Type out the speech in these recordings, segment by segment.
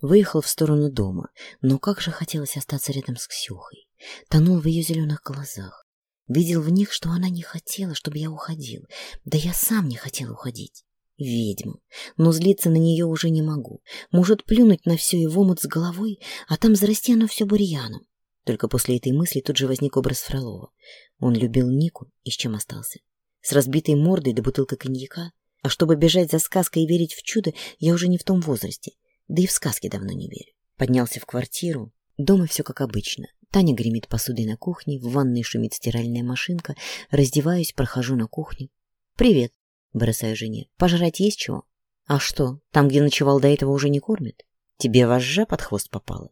Выехал в сторону дома, но как же хотелось остаться рядом с Ксюхой. Тонул в ее зеленых глазах. Видел в них, что она не хотела, чтобы я уходил. Да я сам не хотел уходить. Ведьма. Но злиться на нее уже не могу. Может плюнуть на все его мут с головой, а там зарасти оно все бурьяном. Только после этой мысли тут же возник образ Фролова. Он любил Нику и с чем остался. С разбитой мордой до бутылка коньяка. А чтобы бежать за сказкой и верить в чудо, я уже не в том возрасте. Да и в сказки давно не верю. Поднялся в квартиру. Дома все как обычно. Таня гремит посудой на кухне, в ванной шумит стиральная машинка. Раздеваюсь, прохожу на кухню. «Привет», — бросаю жене. «Пожрать есть чего?» «А что, там, где ночевал до этого, уже не кормят?» «Тебе вожжа под хвост попала?»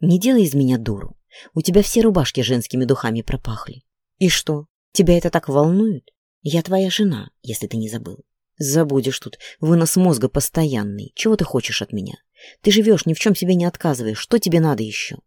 «Не делай из меня дуру. У тебя все рубашки женскими духами пропахли. И что, тебя это так волнует? Я твоя жена, если ты не забыл. Забудешь тут, вынос мозга постоянный. Чего ты хочешь от меня? Ты живешь, ни в чем себе не отказываешь. Что тебе надо еще?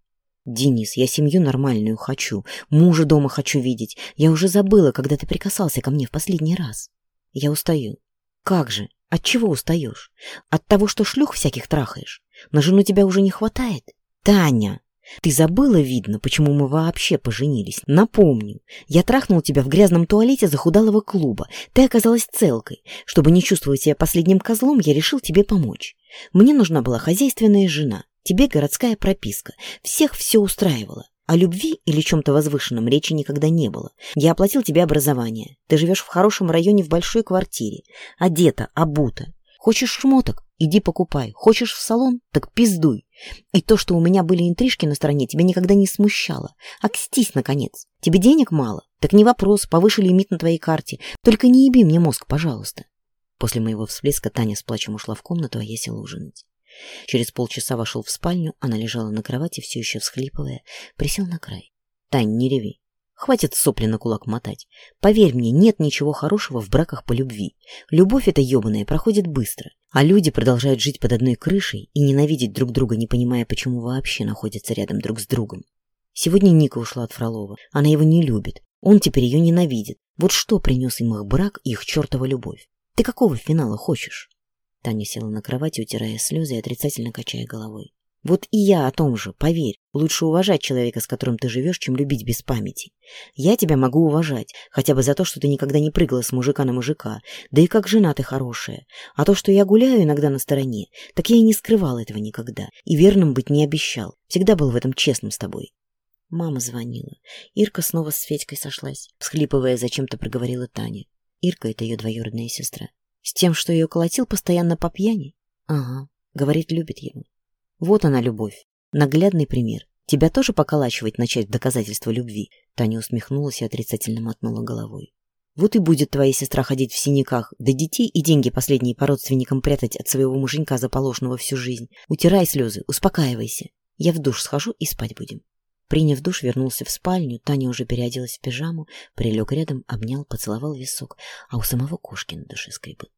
Денис, я семью нормальную хочу. Мужа дома хочу видеть. Я уже забыла, когда ты прикасался ко мне в последний раз. Я устаю. Как же? От чего устаешь? От того, что шлюх всяких трахаешь? На жену тебя уже не хватает? Таня! Ты забыла, видно, почему мы вообще поженились. Напомню, я трахнул тебя в грязном туалете захудалого клуба. Ты оказалась целкой. Чтобы не чувствовать себя последним козлом, я решил тебе помочь. Мне нужна была хозяйственная жена, тебе городская прописка. Всех все устраивало. О любви или чем-то возвышенном речи никогда не было. Я оплатил тебе образование. Ты живешь в хорошем районе в большой квартире. Одета, обута. Хочешь шмоток? Иди покупай. Хочешь в салон? Так пиздуй. И то, что у меня были интрижки на стороне, тебя никогда не смущало. Окстись, наконец. Тебе денег мало? Так не вопрос, повыше лимит на твоей карте. Только не еби мне мозг, пожалуйста. После моего всплеска Таня с плачем ушла в комнату, а я села ужинать. Через полчаса вошел в спальню, она лежала на кровати, все еще всхлипывая, присел на край. «Тань, не реви. Хватит сопли на кулак мотать. Поверь мне, нет ничего хорошего в браках по любви. Любовь эта ебаная проходит быстро, а люди продолжают жить под одной крышей и ненавидеть друг друга, не понимая, почему вообще находятся рядом друг с другом. Сегодня Ника ушла от Фролова. Она его не любит. Он теперь ее ненавидит. Вот что принес им их брак и их чертова любовь. Ты какого финала хочешь? Таня села на кровати, утирая слезы и отрицательно качая головой. Вот и я о том же, поверь. Лучше уважать человека, с которым ты живешь, чем любить без памяти. Я тебя могу уважать, хотя бы за то, что ты никогда не прыгала с мужика на мужика, да и как жена ты хорошая. А то, что я гуляю иногда на стороне, так я и не скрывал этого никогда, и верным быть не обещал. Всегда был в этом честным с тобой. Мама звонила. Ирка снова с Федькой сошлась. Всхлипывая, зачем-то проговорила Таня. Ирка — это ее двоюродная сестра. С тем, что ее колотил постоянно по пьяни? Ага, говорит, любит его. Вот она, любовь. Наглядный пример. Тебя тоже поколачивать начать в доказательство любви?» Таня усмехнулась и отрицательно мотнула головой. «Вот и будет твоя сестра ходить в синяках, да детей и деньги последние по родственникам прятать от своего муженька заполошенного всю жизнь. Утирай слезы, успокаивайся. Я в душ схожу и спать будем». Приняв душ, вернулся в спальню, Таня уже переоделась в пижаму, прилег рядом, обнял, поцеловал висок, а у самого Кошкина души скребут.